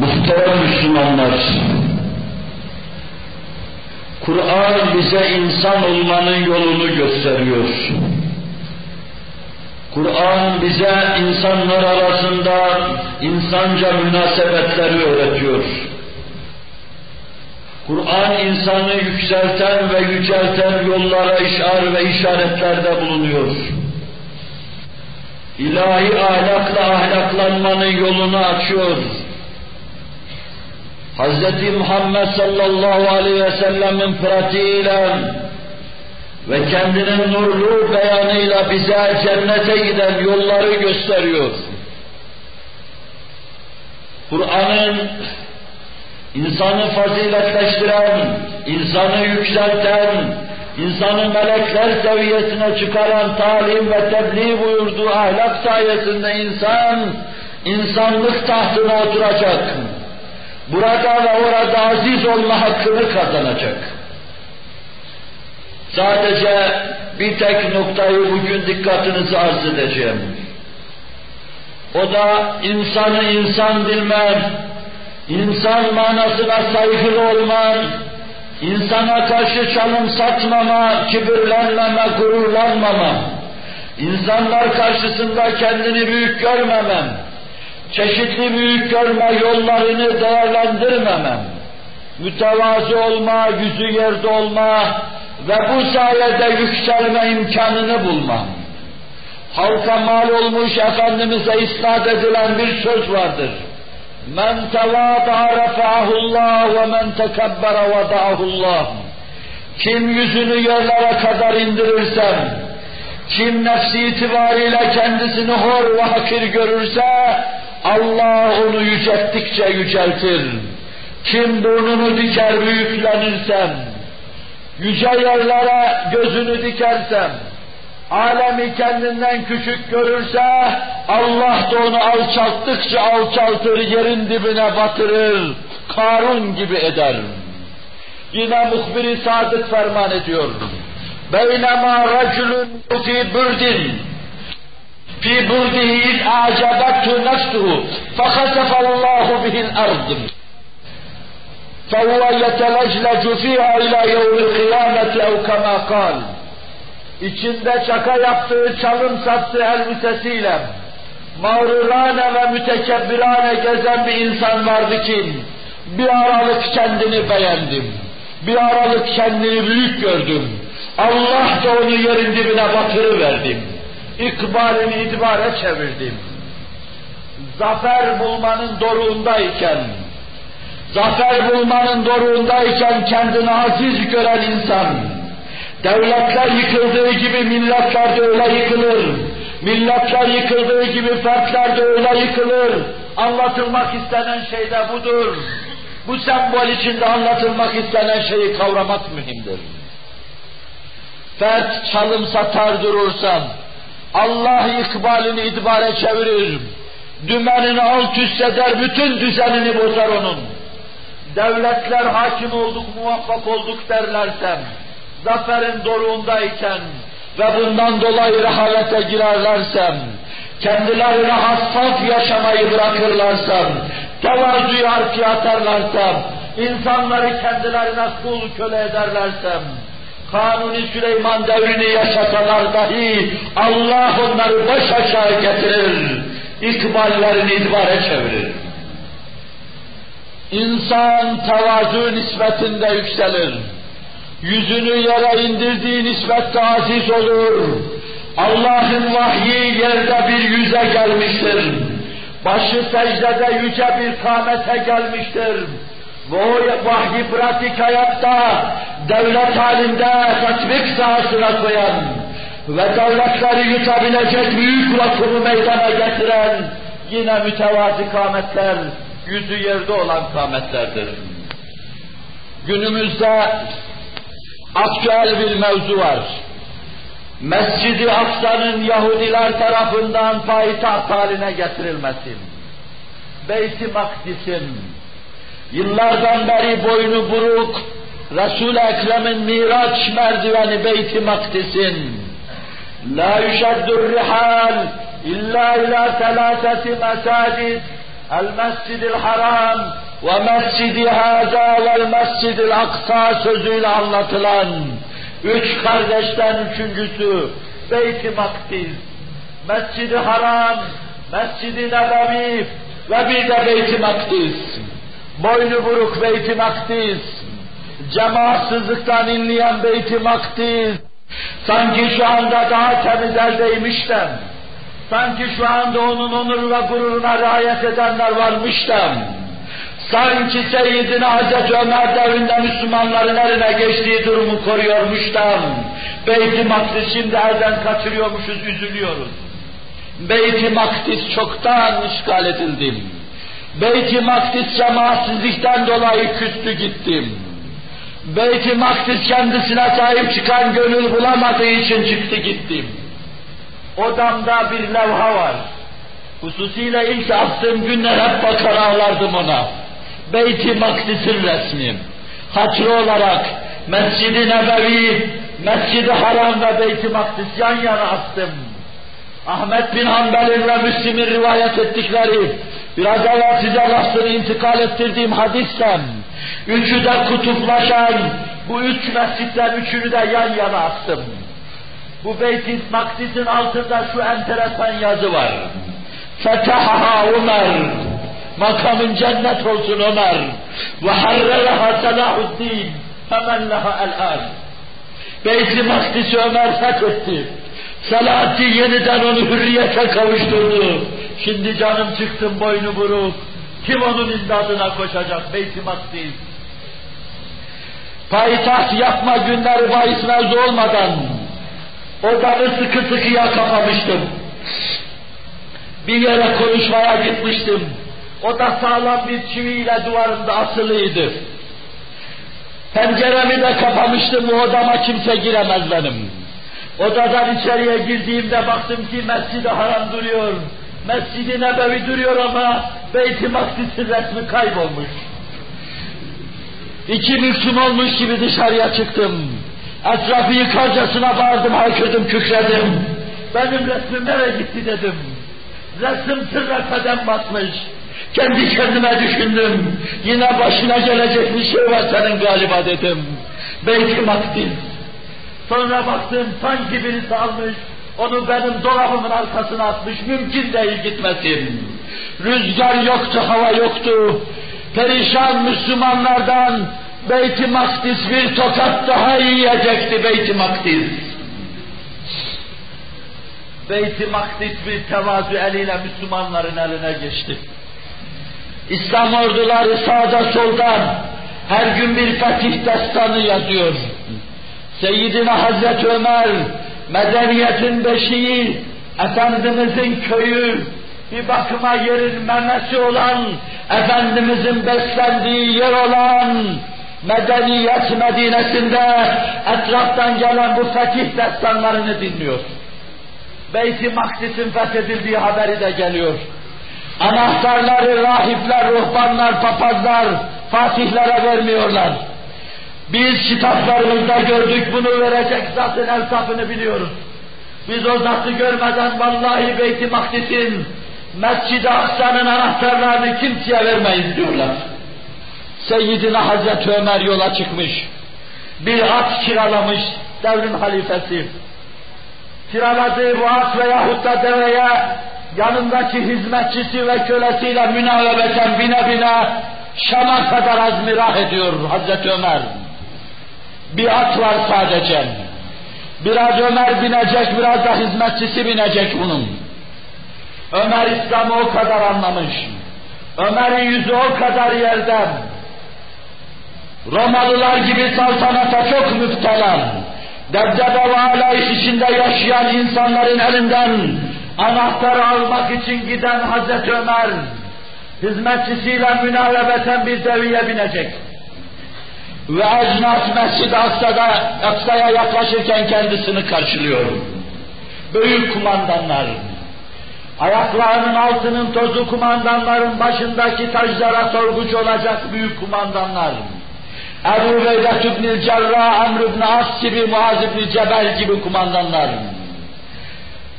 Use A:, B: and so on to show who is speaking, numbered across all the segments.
A: Muhterem Müslümanlar, Kur'an bize insan olmanın yolunu gösteriyor. Kur'an bize insanlar arasında insanca münasebetleri öğretiyor. Kur'an insanı yükselten ve yücelten yollara işar ve işaretlerde bulunuyor. İlahi ahlakla ahlaklanmanın yolunu açıyor. Hz. Muhammed sallallahu aleyhi ve sellemin pratiğiyle ve kendinin nurlu beyanıyla bize cennete giden yolları gösteriyor. Kur'an'ın insanı faziletleştiren, insanı yükselten, insanı melekler seviyesine çıkaran talim ve tebliğ buyurduğu ahlak sayesinde insan, insanlık tahtına oturacak. Burada ve orada aziz olma hakkını kazanacak. Sadece bir tek noktayı bugün dikkatinizi arz edeceğim. O da insanı insan bilmen, insan manasına saygılı olman, insana karşı çalım satmama, kibirlenmeme, gururlanmama, insanlar karşısında kendini büyük görmemem, çeşitli büyük görme yollarını değerlendirmemem, mütevazı olma, yüzü yerde olma ve bu sayede yükselme imkanını bulmam. Halka mal olmuş Efendimiz'e isnat edilen bir söz vardır. Men tevâdâ refâhullâh ve men tekebbere vedâhullâh. Kim yüzünü yerlere kadar indirirsem, kim nefsi itibariyle kendisini hor ve hakir görürse, Allah onu yücelttikçe yüceltir. Kim burnunu diker büyüklenirsem, yüce yerlere gözünü dikersem, alemi kendinden küçük görürse, Allah da onu alçalttıkça alçaltır, yerin dibine batırır, Karun gibi eder. Yine muhbiri sadık ferman ediyor. Beynema raculun fi burdin في برده إذ أعجبته نفسه فخسف الله به الأرض فهو يتلجلج فيها إلى يوم القيامة أو كما قال içinde şaka yaptığı çalım sattığı elbisesiyle mağrurane ve mütekebbirane gezen bir insan vardı ki bir aralık kendini beğendim. Bir aralık kendini büyük gördüm. Allah da onu yerin dibine batırıverdim. İkbalini itibare çevirdim. Zafer bulmanın doruğundayken, zafer bulmanın doruğundayken kendini aziz gören insan, devletler yıkıldığı gibi milletler de öyle yıkılır. Milletler yıkıldığı gibi fertler de öyle yıkılır. Anlatılmak istenen şey de budur. Bu sembol içinde anlatılmak istenen şeyi kavramak mühimdir. Fert çalım satar durursan, Allah ikbalini itibare çevirir. Dümenini alt üst eder, bütün düzenini bozar onun. Devletler hakim olduk, muvaffak olduk derlersem, zaferin doruğundayken ve bundan dolayı rehavete girerlersem, kendilerine hassas yaşamayı bırakırlarsam, tevazuyu arkaya atarlarsam, insanları kendilerine kul köle ederlersem, Kanuni Süleyman devrini yaşasalar dahi Allah onları baş aşağı getirir, ikballerini idbare çevirir. İnsan tevazu nispetinde yükselir. Yüzünü yere indirdiği nispette aziz olur. Allah'ın vahyi yerde bir yüze gelmiştir. Başı secdede yüce bir kâmete gelmiştir. O vahyi pratik hayatta devlet halinde tatbik sahasına koyan ve devletleri yutabilecek büyük vakumu meydana getiren yine mütevazi kâmetler, yüzü yerde olan kâmetlerdir. Günümüzde aktüel bir mevzu var. Mescid-i Aksa'nın Yahudiler tarafından payitaht haline getirilmesi. Beyt-i Makdis'in yıllardan beri boynu buruk Resul-i Ekrem'in Miraç merdiveni Beyt-i Makdis'in La yüşeddur rihal illa ila telaseti mesacid El-Mescid-i Haram ve Mescid-i Haza ve Mescid-i Aksa sözüyle anlatılan üç kardeşten üçüncüsü Beyt-i Makdis, Mescid-i Haram, Mescid-i Nebevi ve bir de Beyt-i Makdis. Boynu buruk Beyt-i Makdis, cemaatsızlıktan inleyen Beyt-i sanki şu anda daha temiz eldeymişten, sanki şu anda onun onur ve gururuna riayet edenler varmıştan, sanki Seyyidina Hazreti Ömer devrinde Müslümanların eline geçtiği durumu koruyormuştan, Beyt-i Makdis şimdi elden kaçırıyormuşuz, üzülüyoruz. Beyt-i çoktan işgal edildim. Beyt-i Makdis cemaatsizlikten dolayı küstü gittim. Beyt-i Makdis kendisine sahip çıkan gönül bulamadığı için çıktı gittim. Odamda bir levha var. Hususiyle ilk attığım günler hep bakar ağlardım ona. Beyt-i Makdis'in resmi. Hatırı olarak Mescid-i Nebevi, Mescid-i Haram ve Beyt-i Makdis yan yana attım. Ahmet bin Hanbel'in ve Müslim'in rivayet ettikleri, biraz evvel size lafzını intikal ettirdiğim hadissem, üçü de kutuplaşan, bu üç mescitten üçünü de yan yana attım. Bu Beyt-i Makdis'in altında şu enteresan yazı var. Fetahaha Ömer, makamın cennet olsun Ömer, ve harreraha Selahuddin, femen leha el-an. Beyt-i Makdis'i Ömer fethetti. Selahattin yeniden onu hürriyete kavuşturdu. Şimdi canım çıktım boynu buruk. Kim onun imdadına koşacak? Beyt-i Makdis. Payitaht yapma günleri bahis mevzu olmadan odamı sıkı sıkıya kapamıştım. Bir yere konuşmaya gitmiştim. O da sağlam bir çiviyle duvarında asılıydı. Penceremi de kapamıştım, o odama kimse giremez benim. Odadan içeriye girdiğimde baktım ki Mescid-i Haram duruyor. Mescid-i Nebevi duruyor ama Beyt-i Makdis'in resmi kaybolmuş. İki müksüm olmuş gibi dışarıya çıktım. Etrafı yıkarcasına bağırdım, haykırdım, kükredim. Benim resmim nereye gitti dedim. Resim tırla kadem basmış. Kendi kendime düşündüm. Yine başına gelecek bir şey var senin galiba dedim. Beyt-i Makdis. Sonra baktım sanki birisi almış, onu benim dolabımın arkasına atmış, mümkün değil gitmesin. Rüzgar yoktu, hava yoktu. Perişan Müslümanlardan Beyt-i Makdis bir tokat daha yiyecekti Beyt-i Makdis. Beyt-i Makdis bir tevazu eliyle Müslümanların eline geçti. İslam orduları sağda soldan her gün bir fetih destanı yazıyor. Seyyidina Hazreti Ömer, medeniyetin beşiği, Efendimizin köyü, bir bakıma yerin memesi olan, Efendimizin beslendiği yer olan, medeniyet Medine'sinde etraftan gelen bu fetih destanlarını dinliyor. Beyt-i fethedildiği haberi de geliyor. Anahtarları rahipler, ruhbanlar, papazlar fatihlere vermiyorlar. Biz kitaplarımızda gördük bunu verecek zatın eltafını biliyoruz. Biz o zatı görmeden vallahi Beyt-i Makdis'in Mescid-i Aksa'nın anahtarlarını kimseye vermeyiz diyorlar. Seyyidina Hazreti Ömer yola çıkmış. Bir at kiralamış devrin halifesi. Kiraladığı bu at veyahut da deveye yanındaki hizmetçisi ve kölesiyle münavebeten bine bine Şam'a kadar azmirah ediyor Hazreti Ömer. Bir at var sadece. Biraz Ömer binecek, biraz da hizmetçisi binecek bunun. Ömer İslam'ı o kadar anlamış. Ömer'in yüzü o kadar yerden. Romalılar gibi saltanata çok müptelan. Debdebe ve alayış içinde yaşayan insanların elinden anahtarı almak için giden Hazreti Ömer, hizmetçisiyle münavebeten bir deviye binecek ve ecnat Mescid-i Aksa'da, Aksa'ya yaklaşırken kendisini karşılıyor. Büyük kumandanlar, ayaklarının altının tozu kumandanların başındaki taclara sorguç olacak büyük kumandanlar, Ebu Beydet İbn-i Cerrah, Amr ibn As gibi, Muaz ibn Cebel gibi kumandanlar,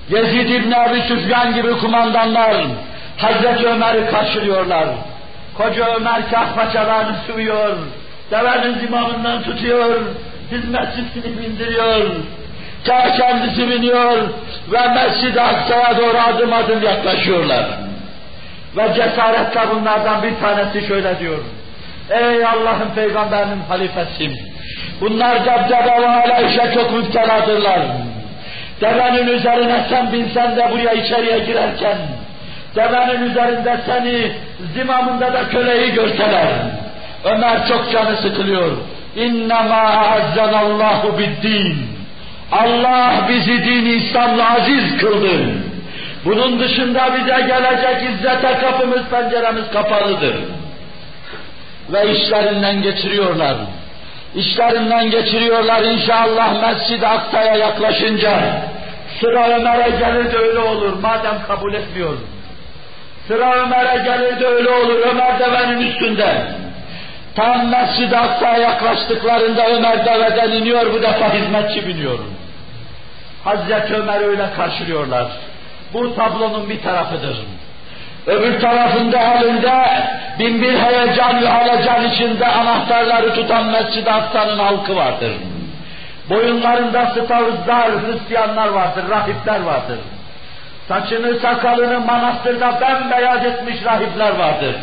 A: Yezid ibn Abi Süfyan gibi kumandanlar, Hazreti Ömer'i karşılıyorlar. Koca Ömer kah paçalarını sıvıyor, devenin zimamından tutuyor, hizmetçisini bindiriyor, kah kendisi biniyor ve Mescid-i Aksa'ya doğru adım adım yaklaşıyorlar. Ve cesaretle bunlardan bir tanesi şöyle diyor. Ey Allah'ın peygamberinin halifesiyim. Bunlar debdebe ve hala işe çok müpteladırlar. Devenin üzerine sen binsen de buraya içeriye girerken, devenin üzerinde seni, zimamında da köleyi görseler. Ömer çok canı sıkılıyor. İnnemâ azzanallahu biddin. Allah bizi din İslam'la aziz kıldı. Bunun dışında bize gelecek izzete kapımız, penceremiz kapalıdır. Ve işlerinden geçiriyorlar. İşlerinden geçiriyorlar inşallah Mescid-i Aksa'ya yaklaşınca. Sıra Ömer'e gelir de öyle olur madem kabul etmiyor. Sıra Ömer'e gelir de öyle olur Ömer devenin üstünde. Tam Mescid-i yaklaştıklarında Ömer deveden iniyor bu defa hizmetçi biniyor. Hazreti Ömer öyle karşılıyorlar. Bu tablonun bir tarafıdır. Öbür tarafında elinde bin bir heyecan ve halecan içinde anahtarları tutan Mescid-i Aksa'nın halkı vardır. Boyunlarında stavuzlar, Hristiyanlar vardır, rahipler vardır. Saçını sakalını manastırda bembeyaz etmiş rahipler vardır.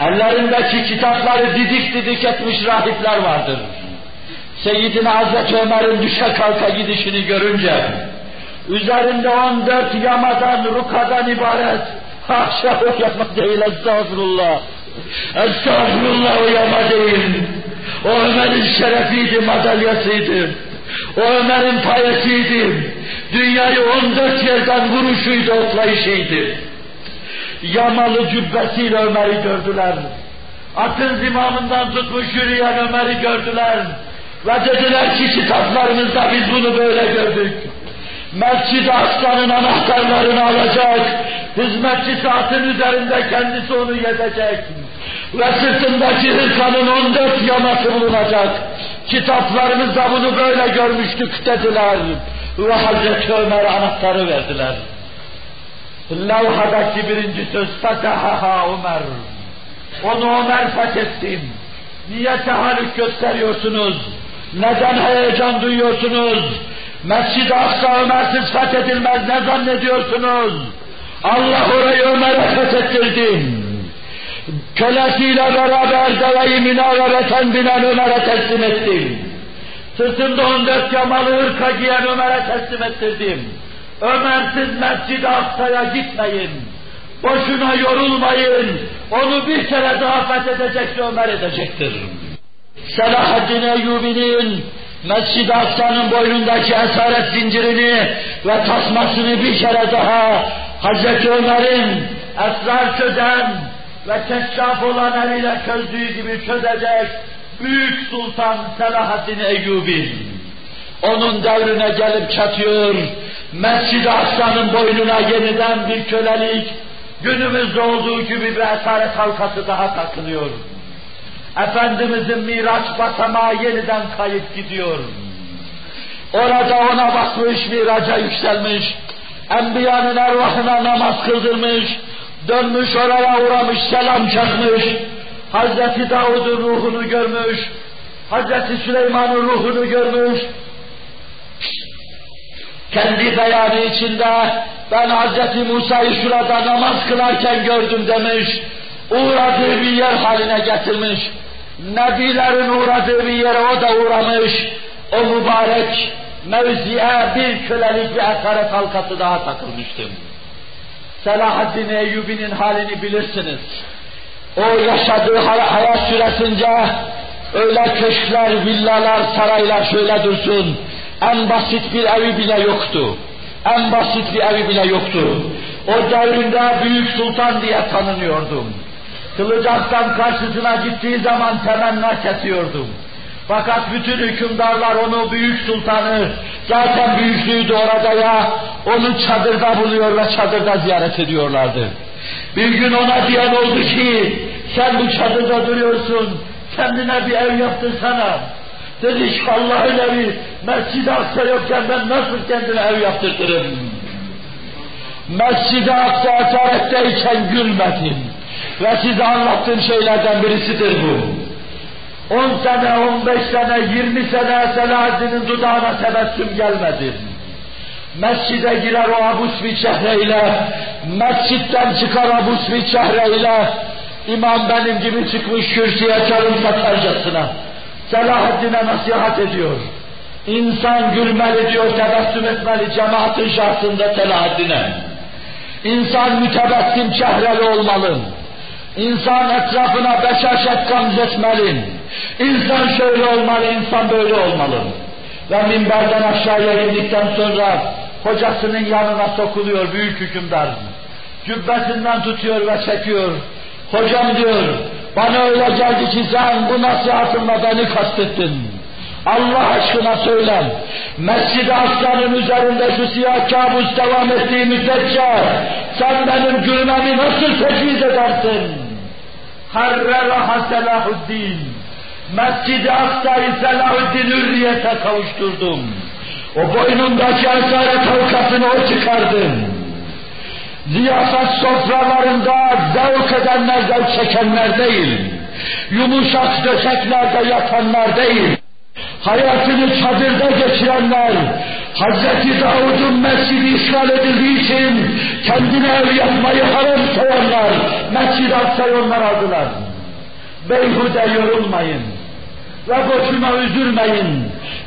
A: Ellerindeki kitapları didik didik etmiş rahipler vardır. Seyyidina Hazreti Ömer'in düşe kalka gidişini görünce, üzerinde on dört yamadan, rukadan ibaret, haşa o yama değil, estağfurullah, estağfurullah o yama değil, o Ömer'in şerefiydi, madalyasıydı, o Ömer'in payesiydi, dünyayı on dört yerden vuruşuydu, otlayışıydı. Yamalı cübbesiyle Ömer'i gördüler. Atın zimamından tutmuş yürüyen Ömer'i gördüler. Ve dediler ki kitaplarımızda biz bunu böyle gördük. Mescid-i Aksa'nın anahtarlarını alacak, hizmetçi saatin üzerinde kendisi onu yedecek. Ve sırtındaki hırkanın on dört yaması bulunacak. Kitaplarımızda bunu böyle görmüştük dediler. Ve Hazreti Ömer'e anahtarı verdiler. Levhadaki birinci söz Fetahaha Ömer. Onu Ömer fethettim. Niye tehallük gösteriyorsunuz? Neden heyecan duyuyorsunuz? Mescid-i Aksa Ömersiz fethedilmez ne zannediyorsunuz? Allah orayı Ömer'e fethettirdi. Kölesiyle beraber deveyi minareten binen Ömer'e teslim ettim. Sırtında on dört yamalı hırka giyen Ömer'e teslim ettirdim. Ömersiz Mescid-i Aksa'ya gitmeyin. Boşuna yorulmayın. Onu bir kere daha fethedecekse Ömer edecektir. Selahaddin Eyyubi'nin Mescid-i Aksa'nın boynundaki esaret zincirini ve tasmasını bir kere daha Hazreti Ömer'in esrar çözen ve keşşaf olan eliyle çözdüğü gibi çözecek Büyük Sultan Selahaddin Eyyubi. Onun devrine gelip çatıyor, Mescid-i Aksa'nın boynuna yeniden bir kölelik, günümüzde olduğu gibi bir esaret halkası daha takılıyor. Efendimizin miraç basamağı yeniden kayıp gidiyor. Orada ona bakmış, miraca yükselmiş, Enbiyanın ervahına namaz kıldırmış, dönmüş oraya uğramış, selam çakmış, Hazreti Davud'un ruhunu görmüş, Hazreti Süleyman'ın ruhunu görmüş, kendi beyanı içinde ben Hazreti Musa'yı şurada namaz kılarken gördüm demiş, uğradığı bir yer haline getirmiş, Nebilerin uğradığı bir yere o da uğramış, o mübarek mevziye bir kölelik bir esaret halkası daha takılmıştım. Selahaddin Eyyubi'nin halini bilirsiniz. O yaşadığı hayat süresince öyle köşkler, villalar, saraylar şöyle dursun. En basit bir evi bile yoktu. En basit bir evi bile yoktu. O devrinde Büyük Sultan diye tanınıyordum. Kılıcaktan karşısına gittiği zaman temenna kesiyordum. Fakat bütün hükümdarlar onu büyük sultanı, zaten büyüklüğü de orada ya, onu çadırda buluyor ve çadırda ziyaret ediyorlardı. Bir gün ona diyen oldu ki, sen bu çadırda duruyorsun, kendine bir ev yaptırsana. Dedi ki Allah'ın evi, Mescid-i Aksa yokken ben nasıl kendime ev yaptırtırım? Mescid-i Aksa esaretteyken gülmedim. Ve size anlattığım şeylerden birisidir bu. 10 sene, 15 sene, 20 sene Selahaddin'in dudağına tebessüm gelmedi. Mescide girer o abus bir çehreyle, mescitten çıkar abus bir çehreyle, imam benim gibi çıkmış kürsüye çalım satarcasına, Selahaddin'e nasihat ediyor. İnsan gülmeli diyor, tebessüm etmeli cemaatin şahsında Selahaddin'e. İnsan mütebessim çehreli olmalı. İnsan etrafına beşer şefkan etmeli. İnsan şöyle olmalı, insan böyle olmalı. Ve minberden aşağıya indikten sonra hocasının yanına sokuluyor büyük hükümdar. Cübbesinden tutuyor ve çekiyor. Hocam diyor, bana öyle geldi ki sen bu nasihatınla beni kastettin. Allah aşkına söyle, Mescid-i Aksa'nın üzerinde şu siyah kabus devam ettiği müddetçe sen benim gülmemi nasıl tecviz edersin? Harreraha Selahuddin. Mescid-i Aksa'yı Selahuddin hürriyete kavuşturdum. O boynundaki esaret halkasını o çıkardım. Ziyafet sofralarında zevk edenler, zevk çekenler değil. Yumuşak döşeklerde yatanlar değil hayatını çadırda geçirenler, Hz. Davud'un mescidi işgal edildiği için kendine ev yapmayı haram sayanlar, mescid-i onlar aldılar. Beyhude yorulmayın ve boşuna üzülmeyin.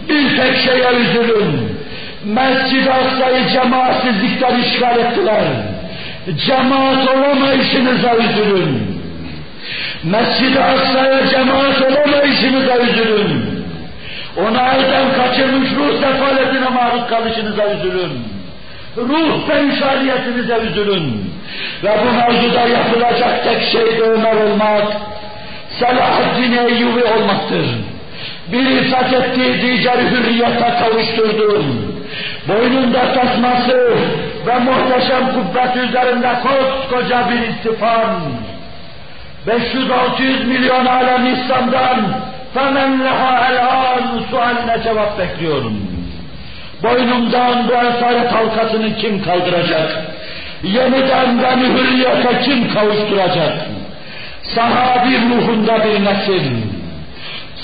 A: Bir tek şeye üzülün. Mescid-i Aksa'yı cemaatsizlikten işgal ettiler. Cemaat olamayışınıza üzülün. Mescid-i Aksa'ya cemaat olamayışınıza üzülün. Ona elden kaçırmış ruh sefaletine maruz kalışınıza üzülün. Ruh penşariyetinize üzülün. Ve bu mevzuda yapılacak tek şey de Ömer olmak, Selahaddin Eyyubi olmaktır. Biri fethettiği diğeri hürriyete kavuşturdu Boynunda tasması ve muhteşem kubbet üzerinde koskoca bir istifam. 500-600 milyon alem İslam'dan فَمَنْ لَهَا الْآنُ sualine cevap bekliyorum. Boynumdan bu esaret halkasını kim kaldıracak? Yeniden beni hürriyete kim kavuşturacak? Sahabi ruhunda bir nesil.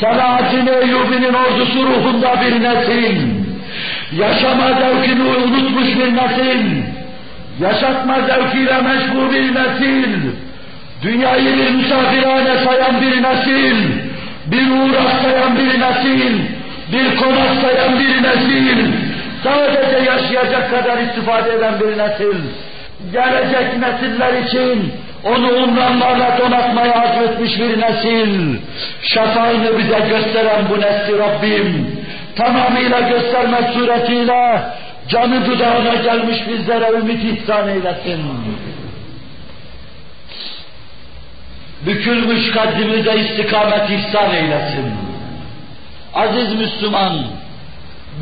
A: Selahattin Eyyubi'nin ordusu ruhunda bir nesil. Yaşama zevkini unutmuş bir nesil. Yaşatma zevkiyle meşgul bir nesil. Dünyayı bir misafirhane sayan bir nesil. Bir uğraş sayan bir nesil, bir konak sayan bir nesil, sadece yaşayacak kadar istifade eden bir nesil, gelecek nesiller için onu umranlarla donatmaya azmetmiş bir nesil, şafağını bize gösteren bu nesli Rabbim, tamamıyla göstermek suretiyle canı dudağına gelmiş bizlere ümit ihsan eylesin. bükülmüş kalbimize istikamet ihsan eylesin. Aziz Müslüman,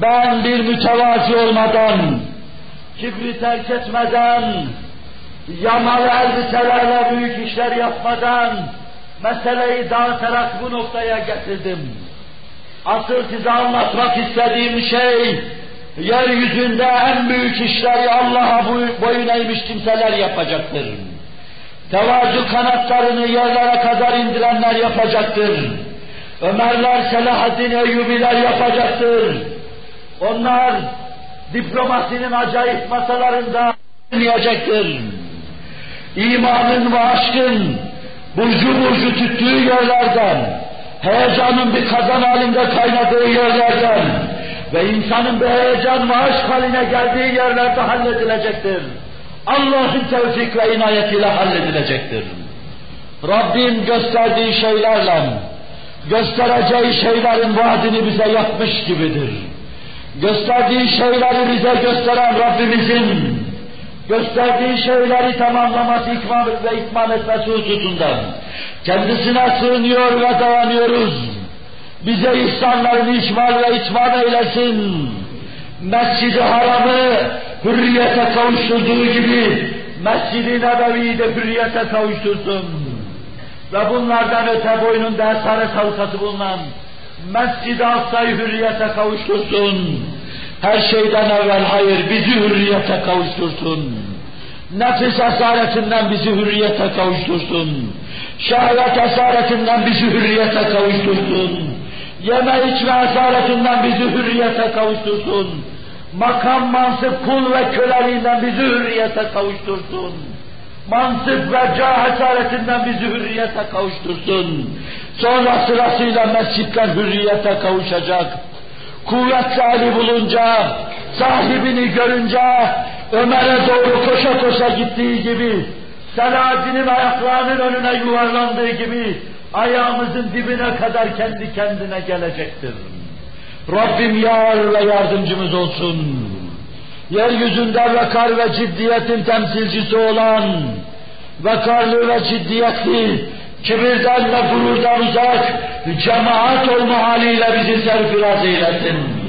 A: ben bir mütevazi olmadan, kibri terk etmeden, yamalı elbiselerle büyük işler yapmadan, meseleyi dağıtarak bu noktaya getirdim. Asıl size anlatmak istediğim şey, yeryüzünde en büyük işleri Allah'a boyun eğmiş kimseler yapacaktır tevazu kanatlarını yerlere kadar indirenler yapacaktır. Ömerler, Selahaddin Eyyubiler yapacaktır. Onlar diplomasinin acayip masalarında dinleyecektir. İmanın ve aşkın burcu burcu tüttüğü yerlerden, heyecanın bir kazan halinde kaynadığı yerlerden ve insanın bir heyecan ve haline geldiği yerlerde halledilecektir. Allah'ın tevfik ve inayetiyle halledilecektir. Rabbim gösterdiği şeylerle, göstereceği şeylerin vaadini bize yapmış gibidir. Gösterdiği şeyleri bize gösteren Rabbimizin, gösterdiği şeyleri tamamlaması ikmal ve ikmal etmesi hususundan kendisine sığınıyor ve dayanıyoruz. Bize ihsanlarını işmal ve itman eylesin. Mescid-i Haram'ı hürriyete kavuşturduğu gibi Mescid-i Nebevi'yi de hürriyete kavuştursun. Ve bunlardan öte boynunda esaret halkası bulunan Mescid-i Aksa'yı hürriyete kavuştursun. Her şeyden evvel hayır bizi hürriyete kavuştursun. Nefis esaretinden bizi hürriyete kavuştursun. Şehvet esaretinden bizi hürriyete kavuştursun. Yeme içme esaretinden bizi hürriyete kavuştursun. Makam, mansıp, kul ve köleliğinden bizi hürriyete kavuştursun. Mansıp ve cah esaretinden bizi hürriyete kavuştursun. Sonra sırasıyla mescitler hürriyete kavuşacak. Kuvvet sahibi bulunca, sahibini görünce, Ömer'e doğru koşa koşa gittiği gibi, Selahaddin'in ayaklarının önüne yuvarlandığı gibi, ayağımızın dibine kadar kendi kendine gelecektir. Rabbim yar ve yardımcımız olsun. Yeryüzünde vekar ve ciddiyetin temsilcisi olan, vekarlı ve ciddiyetli, kibirden ve gururdan uzak, cemaat olma haliyle bizi serfiraz eylesin.